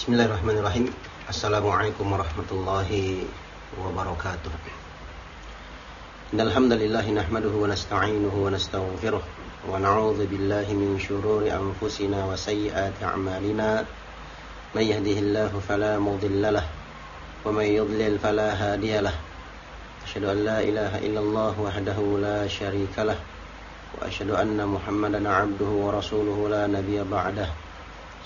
Bismillahirrahmanirrahim. Assalamualaikum warahmatullahi wabarakatuh. Innal hamdalillah nahmaduhu wa nasta'inuhu wa nastaghfiruh wa na'udzu billahi min shururi anfusina wa sayyiati a'malina. May yahdihillahu fala mudilla lah wa may yudlil fala hadiya an la ilaha illallah wahdahu la syarika lah wa asyhadu anna Muhammadan 'abduhu wa rasuluhu la nabiyya ba'dahu.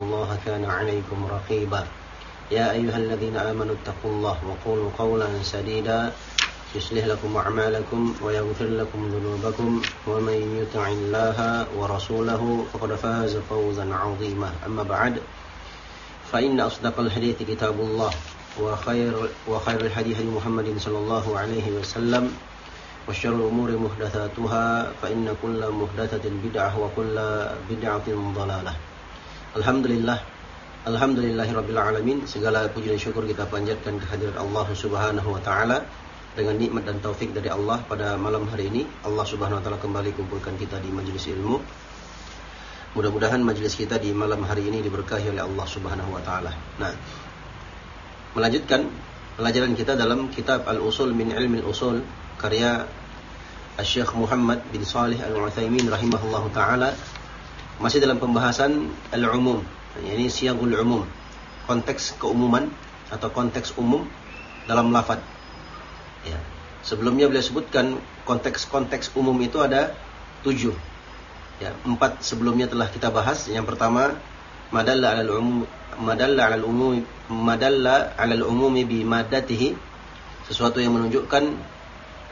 الله كان عليكم رقيبا. يا أيها الذين آمنوا اتقوا الله وقولوا قولا سديدا. يصلح لكم أعمالكم ويغفر لكم ذنوبكم. ومن يطع الله ورسوله فقد فاز فوزا عظيما. أما بعد فإن أصدق الحديث كتاب الله وخير وخير الحديث محمد صلى الله عليه وسلم وشر الأمور محدثاتها فإن كل محدثة بدعة وكل بدعة ضلالة. Alhamdulillah. Alhamdulillahirrabbilalamin Segala puji dan syukur kita panjatkan kehadiran Allah subhanahu wa ta'ala Dengan nikmat dan taufik dari Allah pada malam hari ini. Allah subhanahu wa ta'ala kembali kumpulkan kita di majelis ilmu. Mudah-mudahan majelis kita di malam hari ini diberkahi oleh Allah subhanahu wa ta'ala. Nah Melanjutkan pelajaran kita dalam kitab Al-Usul min Ilmi Al-Usul Karya Syekh Muhammad bin Salih Al-Uthaymin rahimahullahu ta'ala masih dalam pembahasan al-umum. Ini siagul umum. Konteks keumuman atau konteks umum dalam lafad. Ya. Sebelumnya beliau sebutkan konteks-konteks umum itu ada tujuh. Ya, empat sebelumnya telah kita bahas. Yang pertama, madalla al umum madalla al umum madalla al umumi bi madatihi sesuatu yang menunjukkan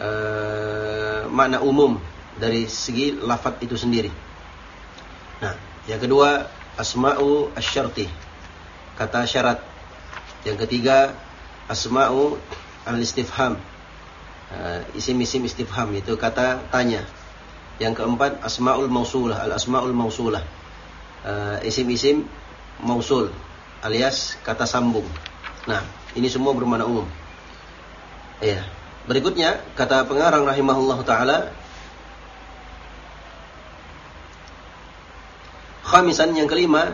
uh, makna umum dari segi lafad itu sendiri. Nah, yang kedua asma'u asyarti. Kata syarat. Yang ketiga asma'u al-istifham. Uh, isim-isim istifham itu kata tanya. Yang keempat asma'ul mausulah, al-asma'ul mausulah. Uh, isim-isim mausul alias kata sambung. Nah, ini semua bermakna umum. Ya. Berikutnya kata pengarang rahimahullah taala Khamisan yang kelima,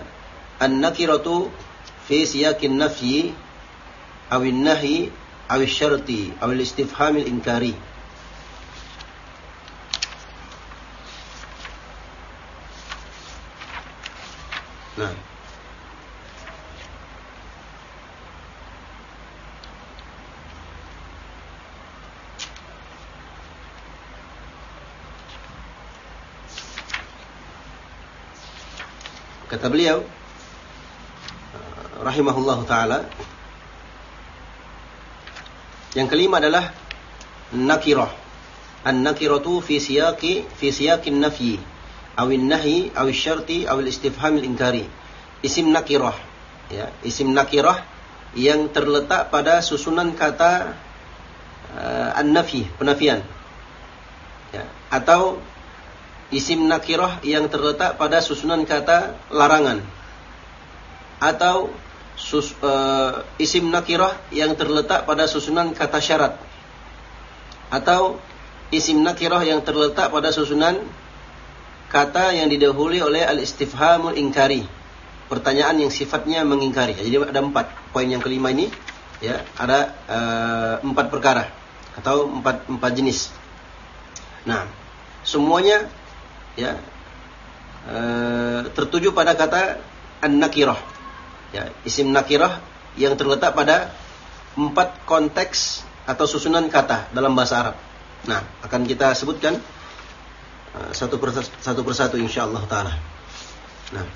an-nakiratu fi siyakin nafyi awin nahi awil syarti awil istifhamil inkari. Nah. Kata beliau rahimahullah taala yang kelima adalah nakirah. An-nakiratu fi siyaqi fi siyaqin nafyi awin nahi awil syarti awil istifhamil inkari. Isim nakirah ya, isim nakirah yang terletak pada susunan kata uh, an-nafi, penafian. Ya, atau isim nakirah yang terletak pada susunan kata larangan. Atau sus, uh, isim nakirah yang terletak pada susunan kata syarat. Atau isim nakirah yang terletak pada susunan kata yang didahului oleh al-istifhamul ingkari. Pertanyaan yang sifatnya mengingkari. Jadi ada empat. Poin yang kelima ini ya ada uh, empat perkara atau empat empat jenis. Nah semuanya ya e, tertuju pada kata an-nakirah. Ya, isim nakirah yang terletak pada empat konteks atau susunan kata dalam bahasa Arab. Nah, akan kita sebutkan uh, satu persatu, satu persatu insyaallah taala. Nah,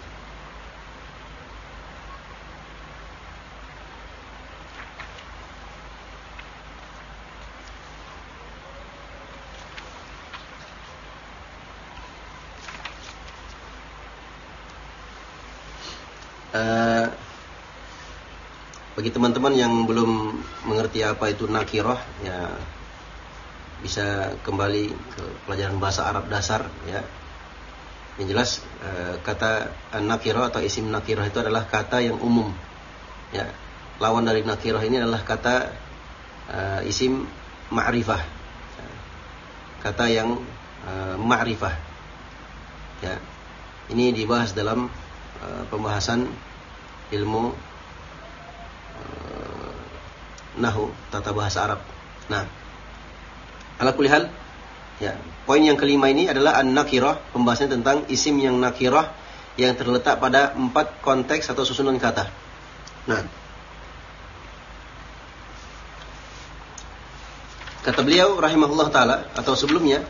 bagi teman-teman yang belum mengerti apa itu nakirah ya bisa kembali ke pelajaran bahasa Arab dasar ya. Yang jelas e, kata nakirah atau isim nakirah itu adalah kata yang umum. Ya. Lawan dari nakirah ini adalah kata e, isim ma'rifah. Ya. Kata yang e, ma'rifah. Ya. Ini dibahas dalam pembahasan ilmu nahu tata bahasa Arab. Nah, Ala kulihal, ya, poin yang kelima ini adalah an-nakirah, pembahasan tentang isim yang nakirah yang terletak pada empat konteks atau susunan kata. Nah, kata beliau rahimahullah taala atau sebelumnya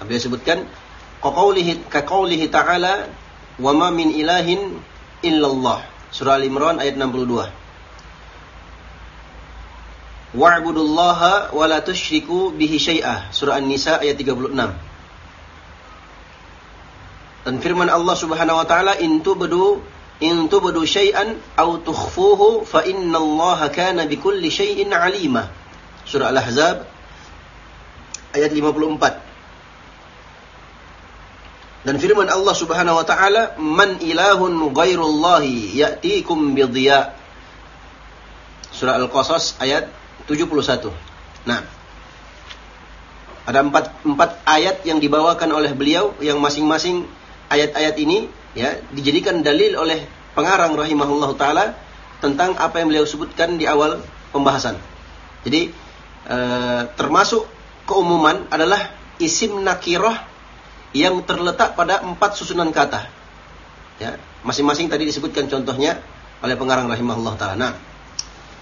beliau sebutkan kaqaulihi kaqaulihi ta'ala wa ma min ilahin illallah surah al-imran ayat 62 Wa'budullaha wa la tusyriku bihi syai'ah. Surah An-Nisa ayat 36. Dan firman Allah Subhanahu wa taala, "In tubdu in tubdu syai'an aw tukhfuhu fa innallaha kana bikulli syai'in 'alima." Surah Al-Ahzab ayat 54. Dan firman Allah Subhanahu wa taala, "Man ilahun ghairullahi ya'tikum bidhiya." Surah Al-Qasas ayat 71. Nah, ada empat, empat ayat yang dibawakan oleh beliau yang masing-masing ayat-ayat ini ya dijadikan dalil oleh pengarang rahimahullah taala tentang apa yang beliau sebutkan di awal pembahasan. Jadi e, termasuk keumuman adalah isim nakirah yang terletak pada empat susunan kata. Ya, masing-masing tadi disebutkan contohnya oleh pengarang rahimahullah taala. Nah,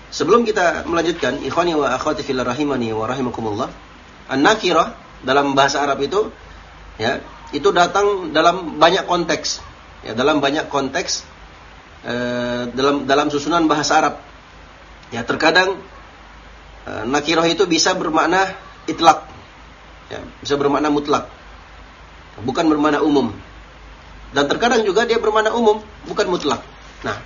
Sebelum kita melanjutkan, ikhwani wa akhwati fil rahimani wa rahimakumullah. An-nakirah dalam bahasa Arab itu ya, itu datang dalam banyak konteks. Ya, dalam banyak konteks eh, dalam dalam susunan bahasa Arab. Ya, terkadang eh, nakirah itu bisa bermakna itlak. Ya, bisa bermakna mutlak. Bukan bermakna umum. Dan terkadang juga dia bermakna umum, bukan mutlak. Nah,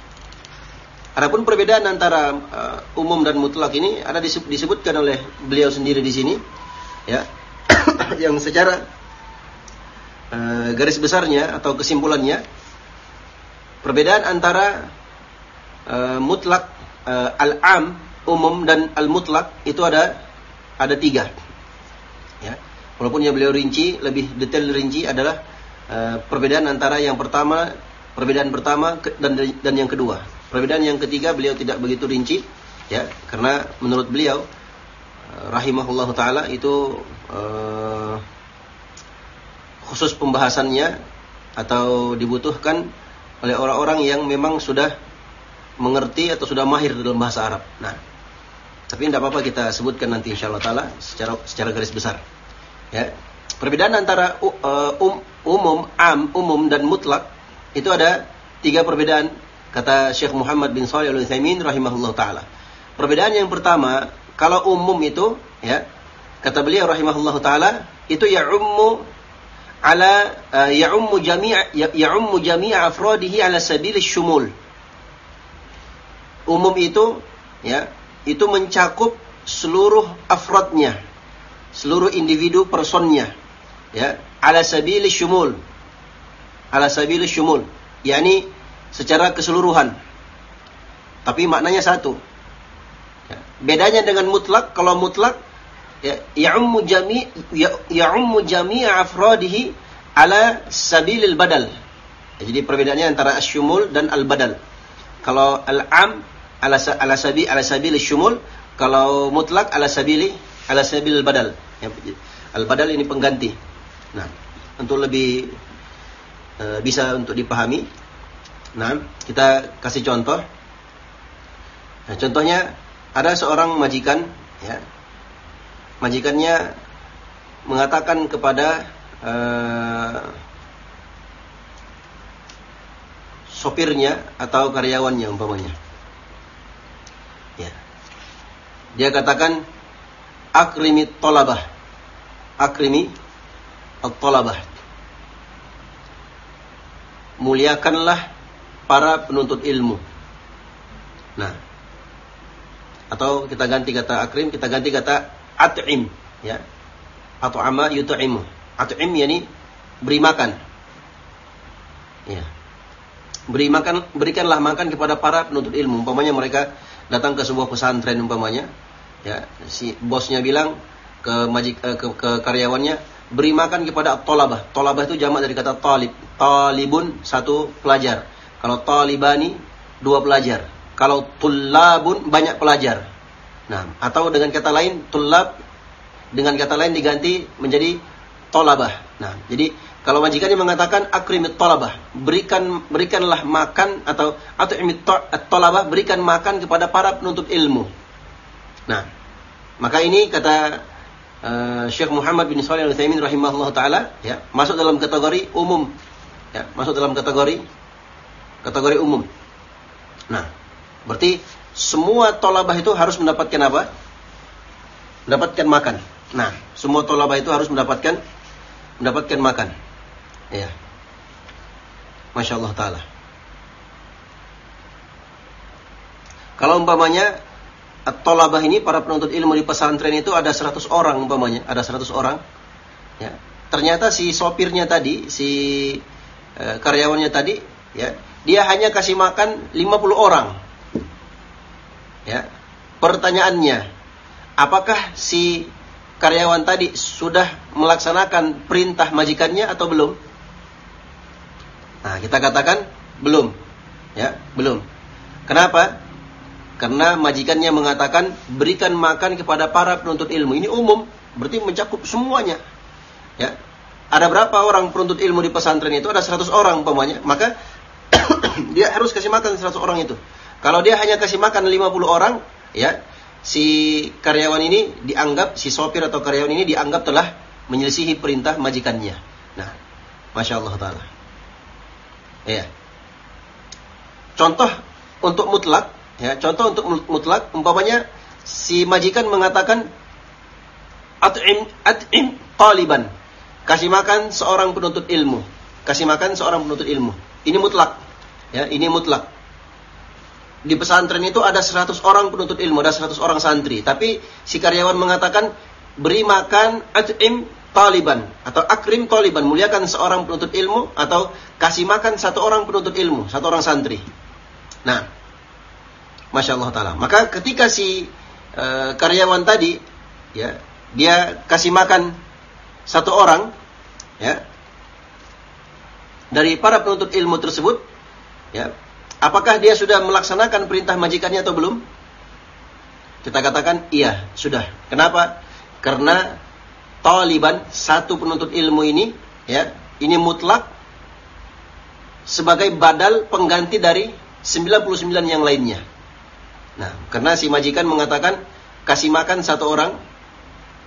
Adapun perbedaan antara uh, umum dan mutlak ini ada disebutkan oleh beliau sendiri di sini, ya, yang secara uh, garis besarnya atau kesimpulannya perbedaan antara uh, mutlak uh, al-am umum dan al-mutlak itu ada ada tiga. Walaupun yang beliau rinci lebih detail rinci adalah uh, perbedaan antara yang pertama perbedaan pertama dan dan yang kedua. Perbedaan yang ketiga beliau tidak begitu rinci ya karena menurut beliau eh, rahimahullah taala itu uh, khusus pembahasannya atau dibutuhkan oleh orang-orang yang memang sudah mengerti atau sudah mahir dalam bahasa Arab. Nah, tapi tidak apa-apa kita sebutkan nanti insya Allah taala secara secara garis besar. Ya, perbedaan antara uh, um, umum, am, umum dan mutlak itu ada tiga perbedaan Kata Syekh Muhammad bin Shalih Al-Utsaimin rahimahullah taala. Perbedaan yang pertama, kalau umum itu ya, kata beliau rahimahullah taala, itu ya ummu ala uh, ummu jami' ummu jami' afradihi ala sabil syumul. Umum itu ya, itu mencakup seluruh afrodnya, seluruh individu personnya, ya, ala sabil syumul. Ala sabil syumul, yakni secara keseluruhan. Tapi maknanya satu. Ya. Bedanya dengan mutlak, kalau mutlak ya ya'ummu jami ya, ya'ummu jami' afradihi ala sabilil badal. Ya, jadi perbedaannya antara asyumul dan al-badal. Kalau al-am ala ala sabi ala sabil syumul, kalau mutlak ala sabili ala sabil badal. Ya, al-badal ini pengganti. Nah, untuk lebih uh, bisa untuk dipahami, Nah, kita kasih contoh. Nah, contohnya ada seorang majikan, ya, majikannya mengatakan kepada uh, sopirnya atau karyawannya umpamanya. Ya. Dia katakan akrimi tolabah. Akrimi tolabah. Muliakanlah para penuntut ilmu. Nah, atau kita ganti kata akrim, kita ganti kata at'im, ya. Atau ama yut'imu. At'im yani beri makan. Ya. Beri makan, berikanlah makan kepada para penuntut ilmu. Umpamanya mereka datang ke sebuah pesantren umpamanya, ya, si bosnya bilang ke majik eh, ke, ke karyawannya, beri makan kepada tolabah. Tolabah itu jamak dari kata talib. Talibun satu pelajar. Kalau talibani dua pelajar. Kalau tulabun banyak pelajar. Nah, atau dengan kata lain tulab dengan kata lain diganti menjadi tolabah. Nah, jadi kalau majikannya mengatakan akrimit tolabah, berikan berikanlah makan atau atau imit tolabah, berikan makan kepada para penuntut ilmu. Nah, maka ini kata uh, Syekh Muhammad bin Shalih Al Utsaimin rahimahullah taala ya, masuk dalam kategori umum. Ya, masuk dalam kategori kategori umum. Nah, berarti semua tolabah itu harus mendapatkan apa? Mendapatkan makan. Nah, semua tolabah itu harus mendapatkan mendapatkan makan. Ya. Masya Allah Ta'ala. Kalau umpamanya Tolabah ini para penuntut ilmu di pesantren itu ada 100 orang umpamanya, ada 100 orang. Ya. Ternyata si sopirnya tadi, si e, karyawannya tadi, ya, dia hanya kasih makan 50 orang. Ya. Pertanyaannya, apakah si karyawan tadi sudah melaksanakan perintah majikannya atau belum? Nah, kita katakan belum. Ya, belum. Kenapa? Karena majikannya mengatakan berikan makan kepada para penuntut ilmu. Ini umum, berarti mencakup semuanya. Ya. Ada berapa orang penuntut ilmu di pesantren itu? Ada 100 orang umpamanya. Maka dia harus kasih makan 100 orang itu. Kalau dia hanya kasih makan 50 orang, ya, si karyawan ini dianggap si sopir atau karyawan ini dianggap telah menyelisihi perintah majikannya. Nah, masya Allah taala. Ya. Contoh untuk mutlak, ya, contoh untuk mutlak, umpamanya si majikan mengatakan at'im at'im taliban. Kasih makan seorang penuntut ilmu. Kasih makan seorang penuntut ilmu. Ini mutlak. Ya, ini mutlak. Di pesantren itu ada 100 orang penuntut ilmu, ada 100 orang santri. Tapi si karyawan mengatakan beri makan at'im taliban atau akrim taliban muliakan seorang penuntut ilmu atau kasih makan satu orang penuntut ilmu satu orang santri nah masya Allah taala. Maka ketika si e, karyawan tadi ya dia kasih makan satu orang ya dari para penuntut ilmu tersebut ya apakah dia sudah melaksanakan perintah majikannya atau belum? Kita katakan iya sudah. Kenapa? Karena taliban satu penuntut ilmu ini ya ini mutlak sebagai badal pengganti dari 99 yang lainnya. Nah, karena si majikan mengatakan kasih makan satu orang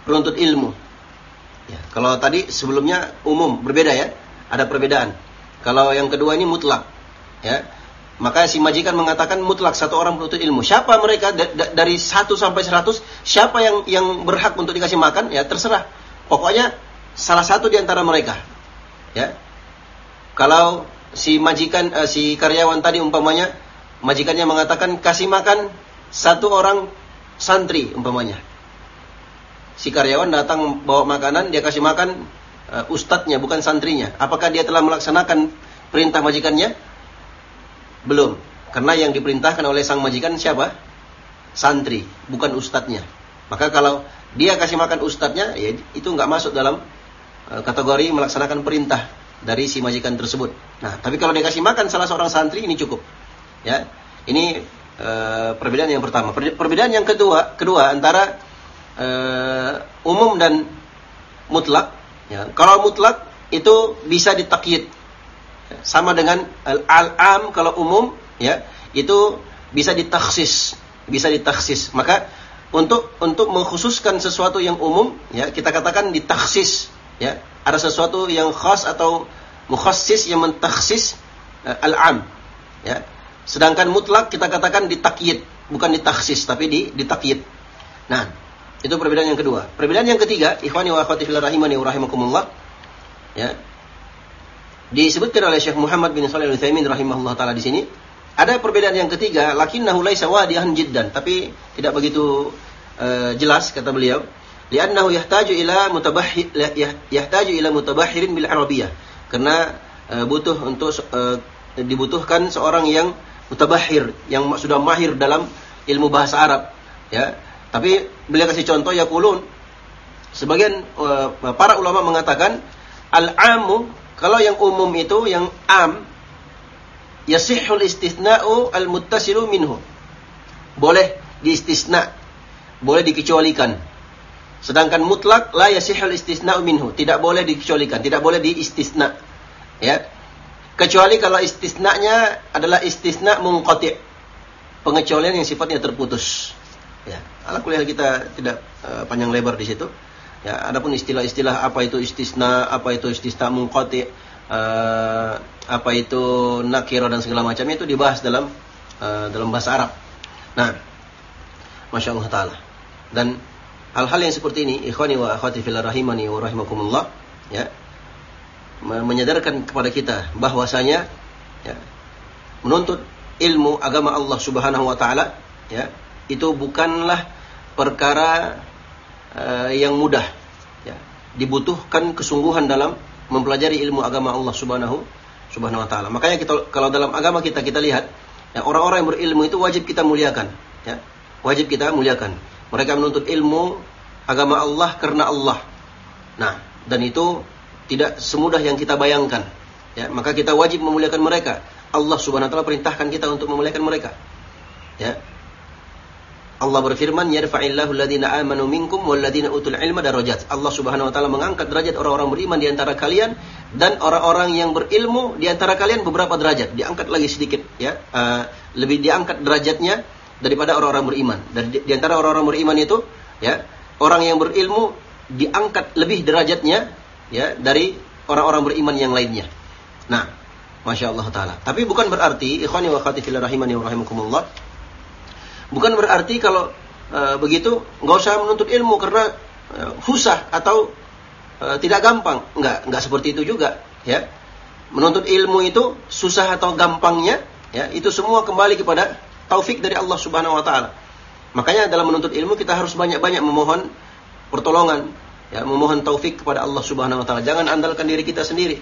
penuntut ilmu. Ya, kalau tadi sebelumnya umum berbeda ya, ada perbedaan. Kalau yang kedua ini mutlak, ya. Maka si majikan mengatakan mutlak satu orang penuntut ilmu. Siapa mereka dari satu sampai seratus? Siapa yang yang berhak untuk dikasih makan? Ya terserah. Pokoknya salah satu di antara mereka. Ya. Kalau si majikan uh, si karyawan tadi umpamanya majikannya mengatakan kasih makan satu orang santri umpamanya. Si karyawan datang bawa makanan, dia kasih makan uh, ustadznya bukan santrinya. Apakah dia telah melaksanakan perintah majikannya? Belum. Karena yang diperintahkan oleh sang majikan siapa? Santri, bukan ustadznya. Maka kalau dia kasih makan ustadznya, ya itu nggak masuk dalam uh, kategori melaksanakan perintah dari si majikan tersebut. Nah, tapi kalau dia kasih makan salah seorang santri ini cukup. Ya, ini uh, perbedaan yang pertama. Perbedaan yang kedua, kedua antara uh, umum dan mutlak. Ya, kalau mutlak itu bisa ditakyid, sama dengan al-am kalau umum, ya itu bisa ditaksis, bisa ditaksis. Maka untuk untuk mengkhususkan sesuatu yang umum ya kita katakan ditaksis ya ada sesuatu yang khas atau mukhassis yang mentaksis uh, al-am ya sedangkan mutlak kita katakan ditakyid bukan ditaksis tapi di ditakyid nah itu perbedaan yang kedua. Perbedaan yang ketiga ikhwani wa akhwati rahimani rahimakumullah ya. Disebutkan oleh Syekh Muhammad bin Shalih Al-Utsaimin rahimahullah taala di sini ada perbedaan yang ketiga lakinnahu laisa wadihan jiddan. Tapi tidak begitu uh, jelas kata beliau li'annahu yahtaju ila mutabahhir yahtaju ila mutabahhirin bil arabiyyah karena uh, butuh untuk uh, dibutuhkan seorang yang mutabahhir yang sudah mahir dalam ilmu bahasa Arab ya tapi beliau kasih contoh ya kulun sebagian uh, para ulama mengatakan al-amu kalau yang umum itu yang am yasihul istithna'u al-muttasilu minhu. Boleh diistisna, boleh dikecualikan. Sedangkan mutlak la yasihul istisna'u minhu, tidak boleh dikecualikan, tidak boleh diistisna. Ya. Kecuali kalau istisnanya adalah istisna munqati'. Pengecualian yang sifatnya terputus. Ya, ala kuliah kita tidak uh, panjang lebar di situ. Ya, adapun istilah-istilah apa itu istisna, apa itu istisna munqati, uh, apa itu nakiro dan segala macam itu dibahas dalam uh, dalam bahasa Arab. Nah, masya Allah taala. Dan hal-hal yang seperti ini, ikhwani wa akhwati fil rahimani wa rahimakumullah, ya, menyadarkan kepada kita bahwasanya ya, menuntut ilmu agama Allah Subhanahu wa taala, ya, itu bukanlah perkara uh, yang mudah ya dibutuhkan kesungguhan dalam mempelajari ilmu agama Allah Subhanahu Subhanahu wa taala. Makanya kita kalau dalam agama kita kita lihat ya orang-orang yang berilmu itu wajib kita muliakan ya. Wajib kita muliakan. Mereka menuntut ilmu agama Allah karena Allah. Nah, dan itu tidak semudah yang kita bayangkan. Ya, maka kita wajib memuliakan mereka. Allah Subhanahu wa taala perintahkan kita untuk memuliakan mereka. Ya, Allah berfirman, "Yarfa'illahu alladziina aamanu minkum walladziina utul ilma darajat." Allah Subhanahu wa taala mengangkat derajat orang-orang beriman di antara kalian dan orang-orang yang berilmu di antara kalian beberapa derajat, diangkat lagi sedikit ya. Uh, lebih diangkat derajatnya daripada orang-orang beriman. Dan di, antara orang-orang beriman itu ya, orang yang berilmu diangkat lebih derajatnya ya dari orang-orang beriman yang lainnya. Nah, Masya Allah Ta'ala. Tapi bukan berarti, ikhwani wa khatifillah rahimani wa rahimakumullah, Bukan berarti kalau e, begitu nggak usah menuntut ilmu karena e, susah atau e, tidak gampang. Nggak, nggak seperti itu juga, ya. Menuntut ilmu itu susah atau gampangnya, ya, itu semua kembali kepada taufik dari Allah Subhanahu wa taala. Makanya dalam menuntut ilmu kita harus banyak-banyak memohon pertolongan, ya, memohon taufik kepada Allah Subhanahu wa taala. Jangan andalkan diri kita sendiri.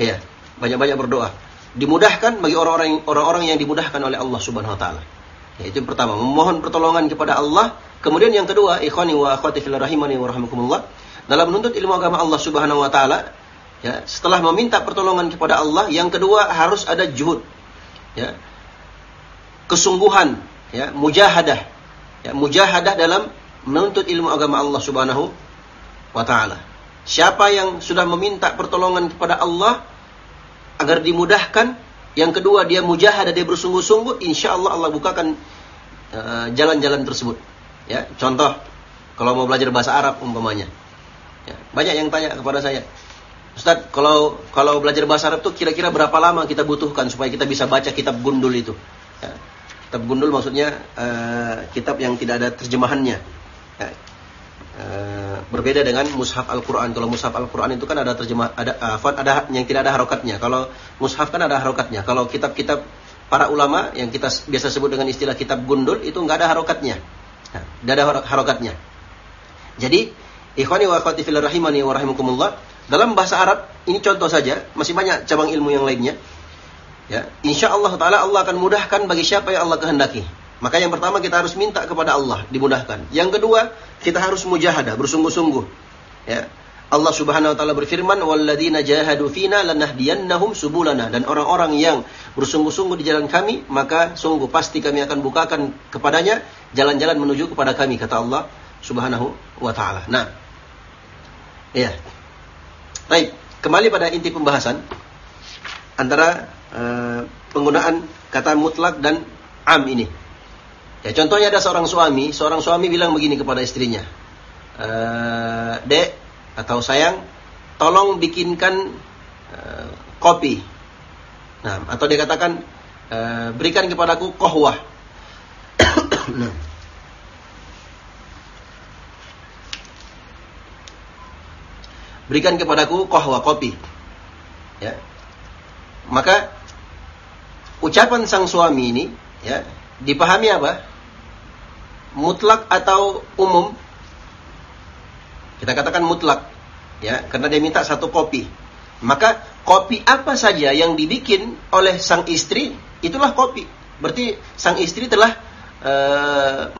Ya, banyak-banyak berdoa. Dimudahkan bagi orang-orang orang-orang yang dimudahkan oleh Allah Subhanahu wa taala. Ya, itu yang pertama, memohon pertolongan kepada Allah. Kemudian yang kedua, ikhwani wa akhwati fil rahimani wa rahmakumullah, dalam menuntut ilmu agama Allah Subhanahu wa taala, ya, setelah meminta pertolongan kepada Allah, yang kedua harus ada juhud. Ya. Kesungguhan, ya, mujahadah. Ya, mujahadah dalam menuntut ilmu agama Allah Subhanahu wa taala. Siapa yang sudah meminta pertolongan kepada Allah agar dimudahkan yang kedua dia mujahadah, dia bersungguh-sungguh, insya Allah Allah bukakan eh, jalan-jalan uh, tersebut. Ya, contoh kalau mau belajar bahasa Arab umpamanya. Ya, banyak yang tanya kepada saya, Ustaz, kalau kalau belajar bahasa Arab tuh kira-kira berapa lama kita butuhkan supaya kita bisa baca kitab gundul itu? Ya, kitab gundul maksudnya uh, kitab yang tidak ada terjemahannya. Ya, uh, berbeda dengan mushaf Al-Quran. Kalau mushaf Al-Quran itu kan ada terjemah, ada uh, ada yang tidak ada harokatnya. Kalau mushaf kan ada harokatnya. Kalau kitab-kitab para ulama yang kita biasa sebut dengan istilah kitab gundul itu nggak ada harokatnya. Nah, ada harokatnya. Jadi, ikhwani wa akhwati fil rahimani wa rahimakumullah, dalam bahasa Arab ini contoh saja, masih banyak cabang ilmu yang lainnya. Ya, insya Allah taala Allah akan mudahkan bagi siapa yang Allah kehendaki. Maka yang pertama kita harus minta kepada Allah dimudahkan. Yang kedua, kita harus mujahadah, bersungguh-sungguh. Ya. Allah Subhanahu wa taala berfirman, "Walladzina jahadu fina lanahdiyannahum subulana." Dan orang-orang yang bersungguh-sungguh di jalan kami, maka sungguh pasti kami akan bukakan kepadanya jalan-jalan menuju kepada kami, kata Allah Subhanahu wa taala. Nah, ya. Baik, kembali pada inti pembahasan antara uh, penggunaan kata mutlak dan am ini. Ya contohnya ada seorang suami, seorang suami bilang begini kepada istrinya, e, dek atau sayang, tolong bikinkan e, kopi. Nah, atau dia katakan e, berikan kepadaku kohwah. Berikan kepadaku kohwah kopi. Ya. Maka ucapan sang suami ini ya dipahami apa? Mutlak atau umum? Kita katakan mutlak ya, karena dia minta satu kopi. Maka kopi apa saja yang dibikin oleh sang istri itulah kopi. Berarti sang istri telah uh,